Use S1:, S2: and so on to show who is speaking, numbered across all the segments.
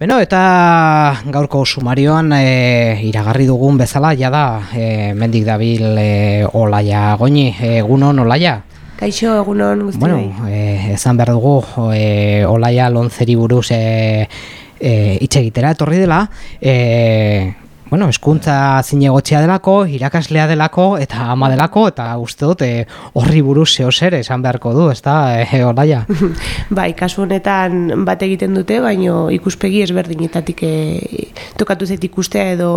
S1: Beno, eta gaurko sumarioan e, iragarri dugun bezala, jada, e, mendik dabil e, olaia goini, egunon olaia?
S2: Kaixo, egunon guzti
S1: Bueno, e, ezan behar dugu, e, olaia lontzeri buruz e, e, itxegitera etorri dela, e, bueno, eskuntza zinegotxea delako, irakaslea delako, eta ama delako, eta uste dut eh, horri buruz zeo zer esan beharko du, ez da, e, olaia?
S2: bai, kasu honetan bat egiten dute, baino ikuspegi ezberdinetatik e, tokatu zait ikustea edo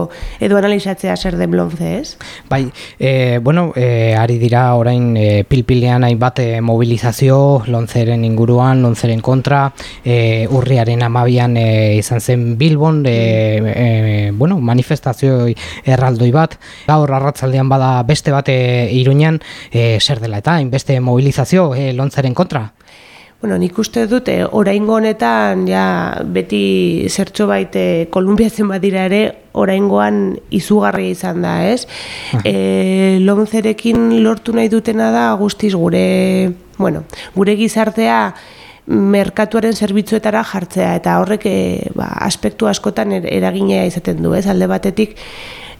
S2: edo analizatzea zer den blonze, ez?
S1: Bai, e, bueno, e, ari dira orain e, pilpilean hainbat e, mobilizazio lonzeren inguruan, lonzeren kontra, e, urriaren amabian e, izan zen Bilbon, e, e, bueno, manifest manifestazio erraldoi bat, gaur arratzaldean bada beste bate iruñan, e, zer dela eta inbeste mobilizazio e, lontzaren kontra?
S2: Bueno, nik uste dute, oraingo honetan, ja, beti zertxo baite kolumbiatzen badira ere, oraingoan izugarria izan da, ez? E, lonzerekin lortu nahi dutena da, guztiz gure, bueno, gure gizartea, merkatuaren zerbitzuetara jartzea eta horrek e, ba, aspektu askotan er, eraginea izaten du, ez? Alde batetik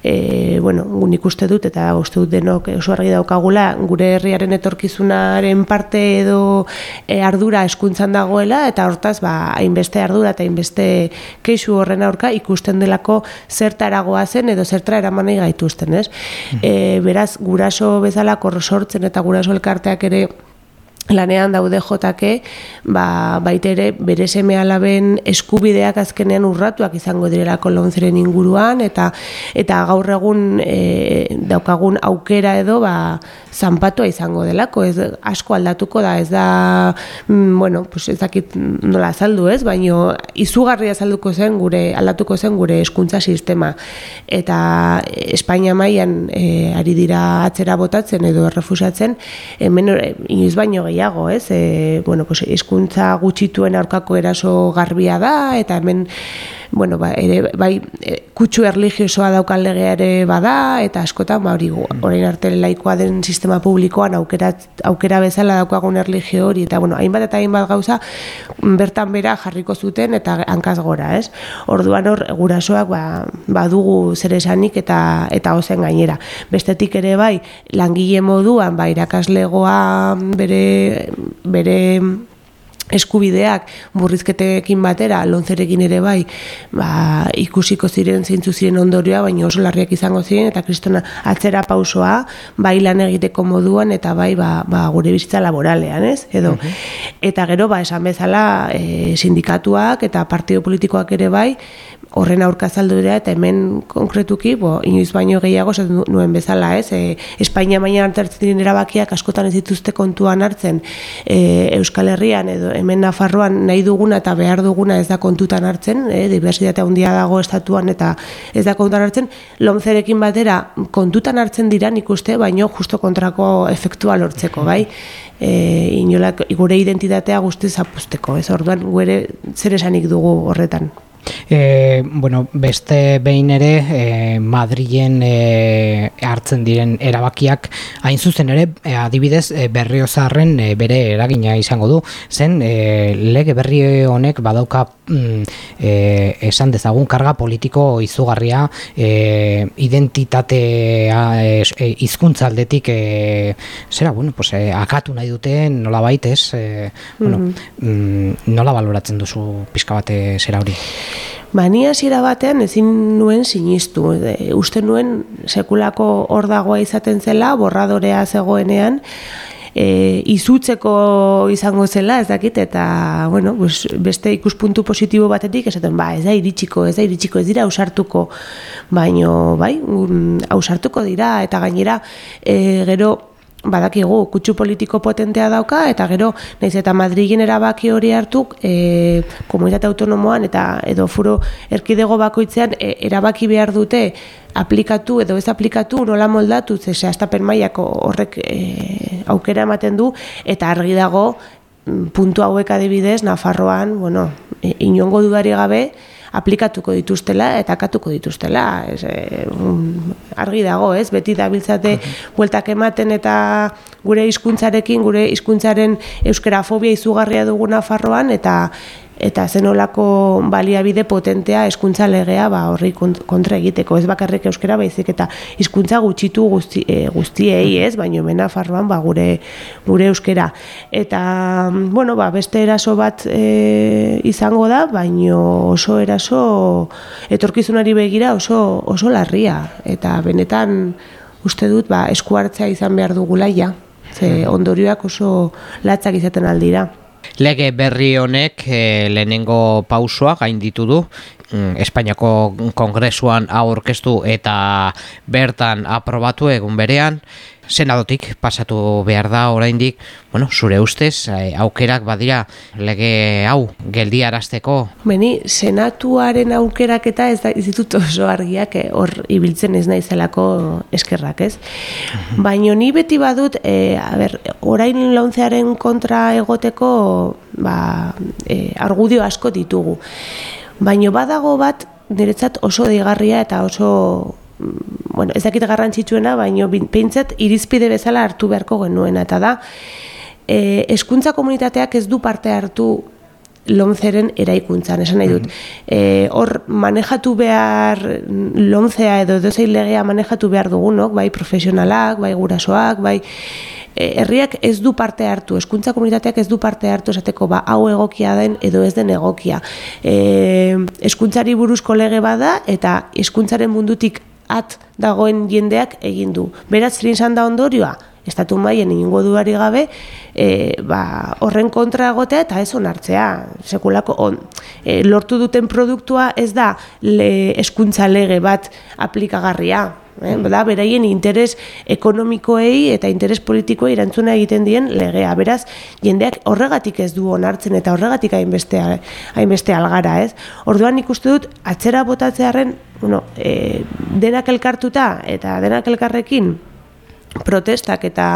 S2: E, bueno, nik uste dut eta uste dut denok oso argi daukagula gure herriaren etorkizunaren parte edo e, ardura eskuntzan dagoela eta hortaz ba, hainbeste ardura eta hainbeste keixu horren aurka ikusten delako zertaragoa zen edo zertara eramanei gaituzten, ez? E, beraz, guraso bezala sortzen eta guraso elkarteak ere lanean daude jotake, ba, baita ere bere seme alaben eskubideak azkenean urratuak izango direla kolonzeren inguruan, eta eta gaur egun e, daukagun aukera edo ba, zanpatua izango delako, ez asko aldatuko da, ez da, mm, bueno, pues ez dakit nola azaldu ez, baino izugarria azalduko zen gure, aldatuko zen gure eskuntza sistema. Eta Espainia mailan e, ari dira atzera botatzen edo errefusatzen, hemen inoiz baino gehi gehiago, ez? E, bueno, pues, izkuntza gutxituen aurkako eraso garbia da, eta hemen, bueno, ba, ere, bai, e, kutsu erligiosoa daukan legea ere bada, eta askotan, ba, hori, orain arte laikoa den sistema publikoan aukera, aukera bezala daukagun erligio hori, eta, bueno, hainbat eta hainbat gauza, bertan bera jarriko zuten, eta hankaz gora, ez? Orduan hor, gurasoak, ba, badugu zer esanik, eta, eta ozen gainera. Bestetik ere, bai, langile moduan, ba, irakaslegoa bere bere eskubideak burrizketekin batera lonzerekin ere bai ba, ikusiko ziren zeintzu ziren ondorioa baina oso larriak izango ziren eta kristona atzera pausoa bai lan egiteko moduan eta bai ba, ba, gure bizitza laboralean ez? Edo eta gero ba esan bezala e, sindikatuak eta partido politikoak ere bai horren aurka zaldu dira eta hemen konkretuki, bo, inoiz baino gehiago nuen bezala, ez? E, Espainia baina hartzen diren erabakiak askotan ez dituzte kontuan hartzen e, Euskal Herrian edo hemen Nafarroan nahi duguna eta behar duguna ez da kontutan hartzen, e, diversitatea handia dago estatuan eta ez da kontutan hartzen, lomzerekin batera kontutan hartzen dira nik uste, baino justo kontrako efektua lortzeko, bai? E, inolak, gure identitatea guzti zapusteko, ez? Orduan, gure zer esanik dugu horretan.
S1: E, bueno, beste behin ere e, Madrilen e, hartzen diren erabakiak hain zuzen ere e, adibidez e, berriozarren e, bere eragina izango du zen e, lege berri honek badauka mm, e, esan dezagun karga politiko izugarria e, identitatea e, hizkuntza aldetik e, zera, bueno, pues, e, akatu nahi duten nola baitez e, bueno, mm -hmm. nola baloratzen duzu pizka bate zera hori?
S2: Ba, ni batean ezin nuen sinistu. E, uste nuen sekulako hor dagoa izaten zela, borradorea zegoenean, e, izutzeko izango zela, ez dakit, eta bueno, pues, beste ikuspuntu positibo batetik, esaten, ba, ez da iritsiko, ez da iritsiko, ez dira ausartuko, baino, bai, ausartuko dira, eta gainera, e, gero, badakigu kutsu politiko potentea dauka eta gero naiz eta Madrilen erabaki hori hartuk e, komunitate autonomoan eta edo furo erkidego bakoitzean e, erabaki behar dute aplikatu edo ez aplikatu nola moldatu ze seastapen mailako horrek e, aukera ematen du eta argi dago mm, puntu hauek adibidez Nafarroan bueno e, inongo dudari gabe aplikatuko dituztela eta katuko dituztela. Ez, e, argi dago, ez? Beti dabiltzate bueltak ematen eta gure hizkuntzarekin, gure hizkuntzaren euskerafobia izugarria duguna farroan, eta eta zenolako baliabide potentea hezkuntza legea ba horri kontra egiteko. Ez bakarrik euskera baizik eta hizkuntza gutxitu guzti, e, guztiei ez? Baino mena farroan ba gure gure euskera. Eta bueno ba beste eraso bat e, izango da baino oso eraso etorkizunari begira oso oso larria. Eta benetan uste dut ba eskuartzea izan behar dugula ja ze ondorioak oso latzak izaten aldira
S1: Lege berri honek e, lehenengo pausua gainditu du mm, Espainiako kongresuan aurkeztu eta bertan aprobatu egun berean senadotik pasatu behar da oraindik, bueno, zure ustez, eh, aukerak badira lege hau geldi arazteko?
S2: Beni, senatuaren aukerak eta ez da izitut oso argiak eh, hor ibiltzen ez naizelako eskerrak, ez? Uh Baina ni beti badut, e, a ber, orain launtzearen kontra egoteko ba, e, argudio asko ditugu. Baina badago bat, niretzat oso deigarria eta oso bueno, ez dakit garrantzitsuena, baino peintzat irizpide bezala hartu beharko genuena eta da e, eskuntza komunitateak ez du parte hartu lomzeren eraikuntzan, esan nahi dut. E, hor, manejatu behar lomzea edo dozein legea manejatu behar dugunok, bai profesionalak, bai gurasoak, bai e, herriak ez du parte hartu, eskuntza komunitateak ez du parte hartu esateko ba, hau egokia den edo ez den egokia. E, eskuntzari buruzko lege bada eta eskuntzaren mundutik at dagoen jendeak egin du. Beraz, zein izan da ondorioa? Estatu maien ingo duari gabe, e, ba, horren kontra egotea eta ez onartzea. Sekulako, on, e, lortu duten produktua ez da le, eskuntza lege bat aplikagarria. Eh, da, beraien interes ekonomikoei eta interes politikoei erantzuna egiten dien legea. Beraz, jendeak horregatik ez du onartzen eta horregatik hainbeste, hainbeste algara, ez? Orduan ikuste dut, atzera botatzearen, bueno, e, denak elkartuta eta denak elkarrekin protestak eta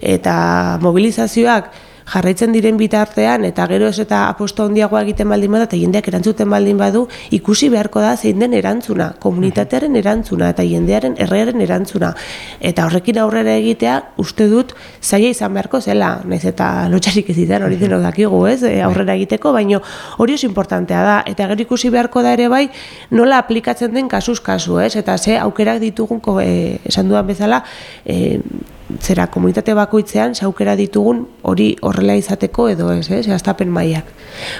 S2: eta mobilizazioak jarraitzen diren bitartean eta gero ez eta aposto handiagoa egiten baldin bada eta jendeak erantzuten baldin badu ikusi beharko da zein den erantzuna, komunitatearen erantzuna eta jendearen errearen erantzuna. Eta horrekin aurrera egitea uste dut zaila izan beharko zela, naiz eta lotxarik ez izan hori denok dakigu ez, e, aurrera egiteko, baino hori oso importantea da. Eta gero ikusi beharko da ere bai nola aplikatzen den kasuz kasu ez, eta ze aukerak ditugun e, esan duan bezala e, zera komunitate bakoitzean saukera ditugun hori horrela izateko edo ez, eh, zehaztapen maiak.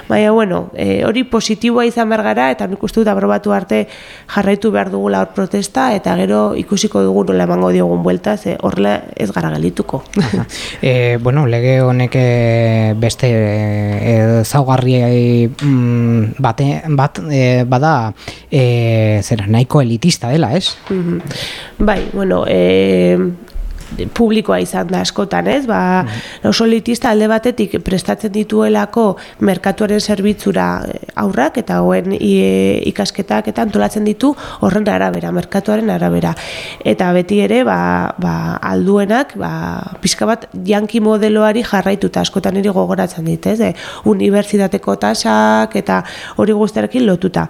S2: Baina, bueno, e, hori positiboa izan behar gara, eta nik uste dut aprobatu arte jarraitu behar dugula hor protesta, eta gero ikusiko dugu nola emango diogun buelta, ze horrela ez gara gelituko.
S1: e, bueno, lege honek eh, beste e, zaugarri mm, bate, bat e, bada e, zera, nahiko elitista dela, ez?
S2: Mm Bai, bueno, e, publikoa izan da askotan, ez? Ba, mm. oso litista alde batetik prestatzen dituelako merkatuaren zerbitzura eh, aurrak eta hoen ikasketak eta antolatzen ditu horren arabera, merkatuaren arabera. Eta beti ere, ba, ba, alduenak, ba, pizka bat janki modeloari jarraituta askotan ere gogoratzen dit, ez? E, unibertsitateko tasak eta hori guztarekin lotuta.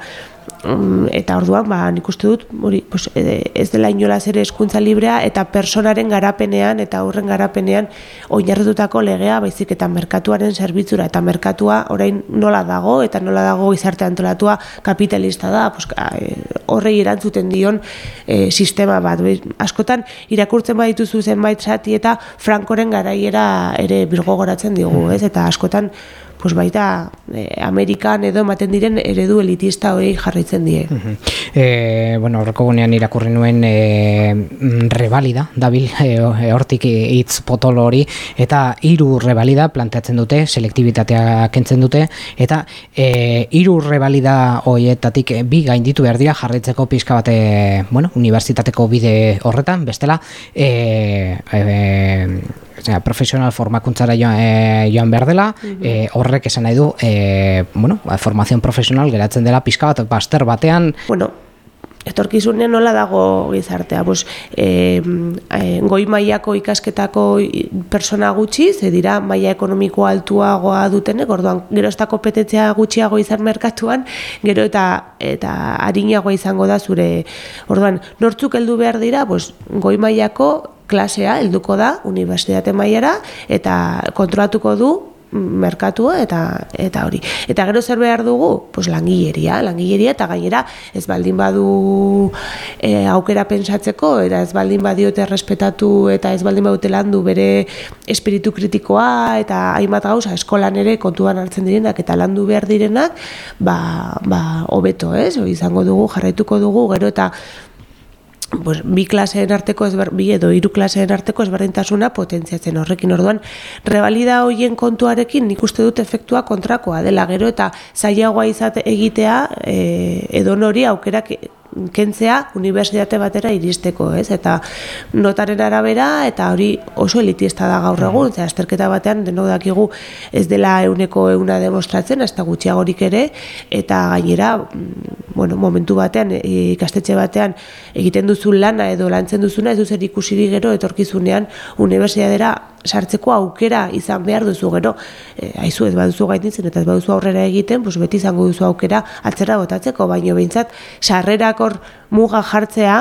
S2: Mm, eta orduan ba nik uste dut hori pues, e, ez dela inolaz ere eskuntza librea eta personaren garapenean eta aurren garapenean oinarritutako legea baizik eta merkatuaren zerbitzura. Eta merkatua orain nola dago eta nola dago gizarte antolatua kapitalista da pues, e, horrei erantzuten dion e, sistema bat. Askotan irakurtzen badituzu zenbait zati eta frankoren garaiera ere birgogoratzen digu ez? Eta askotan pues baita eh, Amerikan edo ematen diren eredu elitista hori jarraitzen die.
S1: eh, bueno, horreko gunean irakurri nuen eh, revalida, dabil eh, hortik hitz potolo hori, eta hiru revalida planteatzen dute, selektibitatea kentzen dute, eta eh, hiru revalida horietatik bi gainditu behar dira jarraitzeko pizka bate, bueno, unibertsitateko bide horretan, bestela, eh, eh, profesional formakuntzara joan, e, joan behar dela, e, horrek esan nahi du, e, bueno, ba, formazioan profesional geratzen dela pizka bat, baster batean.
S2: Bueno, etorkizunean nola dago gizartea, pues, e, e, goi mailako ikasketako persona gutxi, ze dira maila ekonomiko altuagoa dutenek, orduan gero ez kompetentzia gutxiago izan merkatuan, gero eta eta harinagoa izango da zure, orduan, nortzuk heldu behar dira, pues, goi mailako klasea helduko da unibertsitate mailara eta kontrolatuko du merkatua eta eta hori. Eta gero zer behar dugu? Pues langileria, langileria eta gainera ez baldin badu e, aukera pensatzeko eta ez baldin badiote respetatu eta ez baldin badute landu bere espiritu kritikoa eta hainbat gauza eskolan ere kontuan hartzen direnak eta landu behar direnak, ba ba hobeto, ez? izango dugu, jarraituko dugu gero eta pues, bi klaseen arteko ezber, bi edo hiru klaseen arteko ezberdintasuna potentziatzen. Horrekin orduan revalida hoien kontuarekin nik uste dut efektua kontrakoa dela. Gero eta zailagoa izate egitea e, edo nori aukerak kentzea unibertsitate batera iristeko, ez? Eta notaren arabera eta hori oso elitista da gaur egun, ze azterketa batean denok dakigu ez dela euneko euna demostratzen, hasta gutxiagorik ere eta gainera, mm, bueno, momentu batean e, ikastetxe batean egiten duzu lana edo lantzen duzuna ez duzer ikusiri gero etorkizunean unibertsitatera sartzeko aukera izan behar duzu gero, e, aizu ez baduzu gaitintzen eta ez baduzu aurrera egiten, pues beti izango duzu aukera atzera botatzeko, baino behintzat sarrerak hor muga jartzea,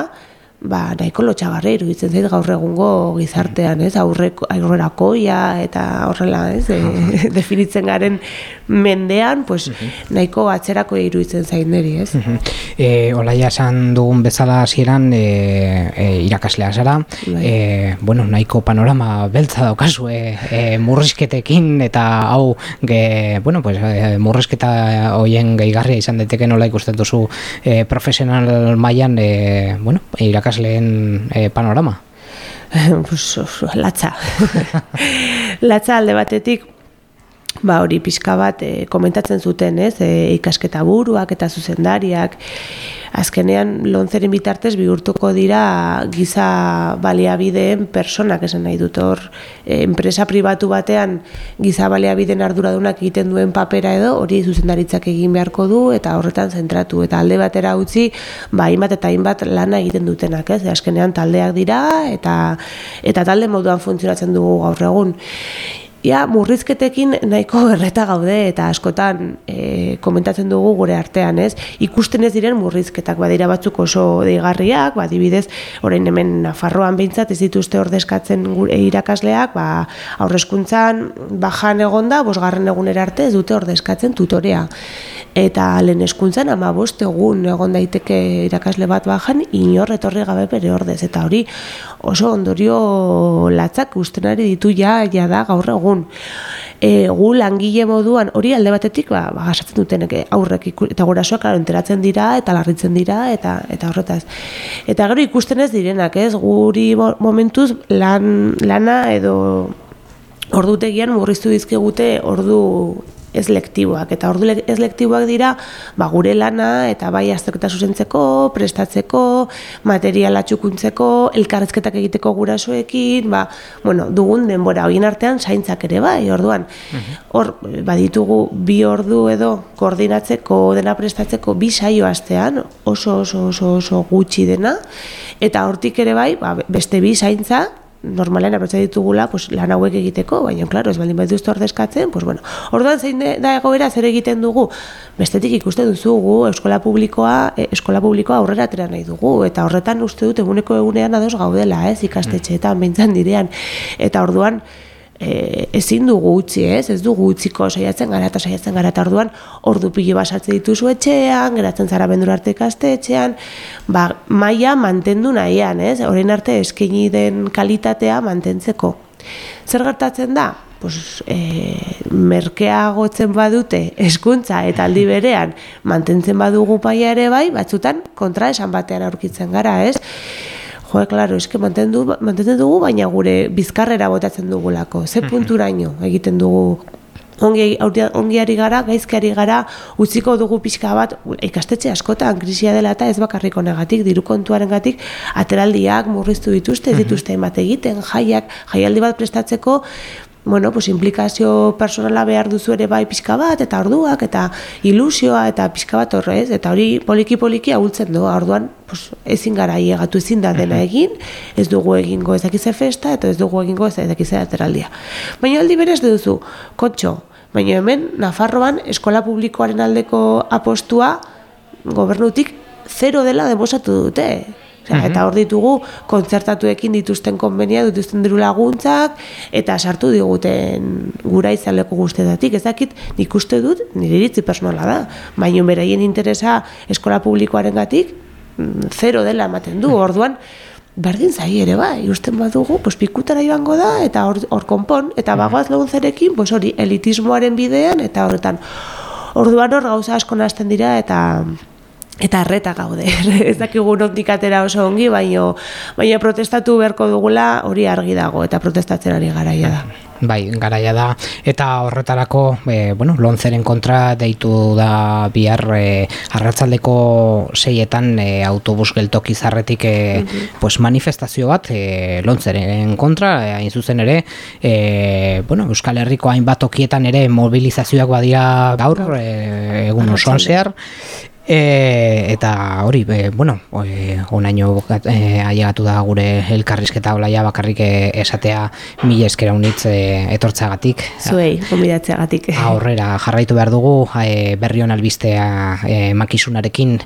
S2: ba, nahiko lotxagarra iruditzen zait gaur egungo gizartean, ez, aurreko, aurrerakoia eta horrela, ez, e, definitzen garen mendean, pues, nahiko atzerako iruditzen zain neri, ez.
S1: e, Olaia esan dugun bezala hasieran e, e, irakaslea zara, e, bueno, nahiko panorama beltza daukazu, e, e, murrizketekin eta hau, ge, bueno, pues, e, murrizketa hoien gehigarria izan daiteke nola ikusten duzu e, profesional mailan e, bueno, irakasleen e, panorama?
S2: pues, latza. latza alde batetik, ba hori pixka bat e, komentatzen zuten, ez, e, ikasketa buruak eta zuzendariak, azkenean lontzeren bitartez bihurtuko dira giza baliabideen personak esan nahi dut hor. E, enpresa pribatu batean giza baliabideen arduradunak egiten duen papera edo hori zuzendaritzak egin beharko du eta horretan zentratu. Eta alde batera utzi ba hainbat eta hainbat lana egiten dutenak ez? Azkenean taldeak dira eta eta talde moduan funtzionatzen dugu gaur egun ja, murrizketekin nahiko erreta gaude eta askotan e, komentatzen dugu gure artean, ez? Ikusten ez diren murrizketak badira batzuk oso deigarriak, ba adibidez, orain hemen Nafarroan behintzat ez dituzte ordezkatzen gure irakasleak, ba aurrezkuntzan bajan egonda, bosgarren egunera arte ez dute ordezkatzen tutorea. Eta lehen eskuntzan ama egun egon daiteke irakasle bat bajan, inor etorri gabe bere ordez. Eta hori oso ondorio latzak ustenari ditu ja, ja da gaur egun. E, gu langile moduan hori alde batetik ba, ba gasatzen dutenek aurrek eta gurasoak claro enteratzen dira eta larritzen dira eta eta horretaz. Eta gero ikusten ez direnak, ez? Guri momentuz lan, lana edo ordutegian murriztu dizkigute ordu ez lektiboak eta ordu ez lektiboak dira ba, gure lana eta bai azterketa zuzentzeko, prestatzeko, materiala txukuntzeko, elkarrezketak egiteko gurasoekin, ba, bueno, dugun denbora hoien artean zaintzak ere bai, orduan. Mhm. Hor, baditugu bi ordu edo koordinatzeko, dena prestatzeko bi saio astean, oso oso oso oso gutxi dena eta hortik ere bai, ba, beste bi zaintza normalen abertza ditugula pues, lan hauek egiteko, baina, klaro, ez baldin bat duztu ordezkatzen, pues, bueno, orduan zein da egoera zer egiten dugu, bestetik ikuste duzugu, eskola publikoa, e, eskola publikoa aurrera atera nahi dugu, eta horretan uste dut eguneko egunean ados gaudela, ez, ikastetxeetan, bintzan direan, eta orduan, e, ezin dugu utzi, ez? Ez dugu utziko saiatzen gara eta saiatzen gara eta orduan ordu pilo basatze dituzu etxean, geratzen zara bendur arte etxean, ba, maia mantendu nahian, ez? Horein arte eskaini den kalitatea mantentzeko. Zer gertatzen da? Pues, e, merkea gotzen badute eskuntza eta aldi berean mantentzen badugu paia ere bai, batzutan kontra esan batean aurkitzen gara, ez? Jo, claro, eske mantendu mantentzen dugu, baina gure bizkarrera botatzen dugulako. Ze punturaino egiten dugu? Ongi ongiari gara, gaizkari gara, utziko dugu pixka bat ikastetxe askotan krisia dela eta ez bakarriko negatik, diru kontuarengatik ateraldiak murriztu dituzte, dituzte emate egiten, jaiak, jaialdi bat prestatzeko, bueno, pues implikazio personala behar duzu ere bai pixka bat, eta orduak, eta ilusioa, eta pixka bat horrez, eta hori poliki-poliki ahultzen du, orduan pues, ezin gara iegatu ezin da dena egin, ez dugu egingo ez dakize festa, eta ez dugu egingo ez dakize ateraldia. Baina aldi berez duzu, kotxo, baina hemen, Nafarroan, eskola publikoaren aldeko apostua, gobernutik, zero dela demosatu dute. Osea, Eta hor ditugu kontzertatuekin dituzten konbenia, dituzten diru laguntzak, eta sartu diguten gura izaleko guztetatik. Ez dakit, nik uste dut, nire iritzi personala da. Baina beraien interesa eskola publikoaren gatik, mm, zero dela ematen du. Orduan, berdin zai ere bai, usten badugu, pues, pikutara ibango da, eta hor, hor konpon, eta bagoaz laguntzarekin, pues, hori, elitismoaren bidean, eta horretan, orduan hor gauza asko nazten dira, eta eta erreta gaude. ez dakigu nondik atera oso ongi, baino, baina protestatu beharko dugula hori argi dago, eta protestatzen ari garaia da.
S1: Bai, garaia da, eta horretarako, e, bueno, lontzeren kontra deitu da bihar e, arratzaldeko seietan e, autobus geltoki zarretik e, pues manifestazio bat e, lontzeren kontra, e, hain zuzen ere, e, bueno, Euskal Herriko hainbat okietan ere mobilizazioak badira gaur, e, egun osoan zehar, E, eta hori, e, bueno, e, onaino e, ailegatu da gure elkarrizketa olaia bakarrik e, esatea mila eskera unitz e, etortzagatik.
S2: Zuei, gomidatzeagatik.
S1: Aurrera jarraitu behar dugu e, berri albistea e, makisunarekin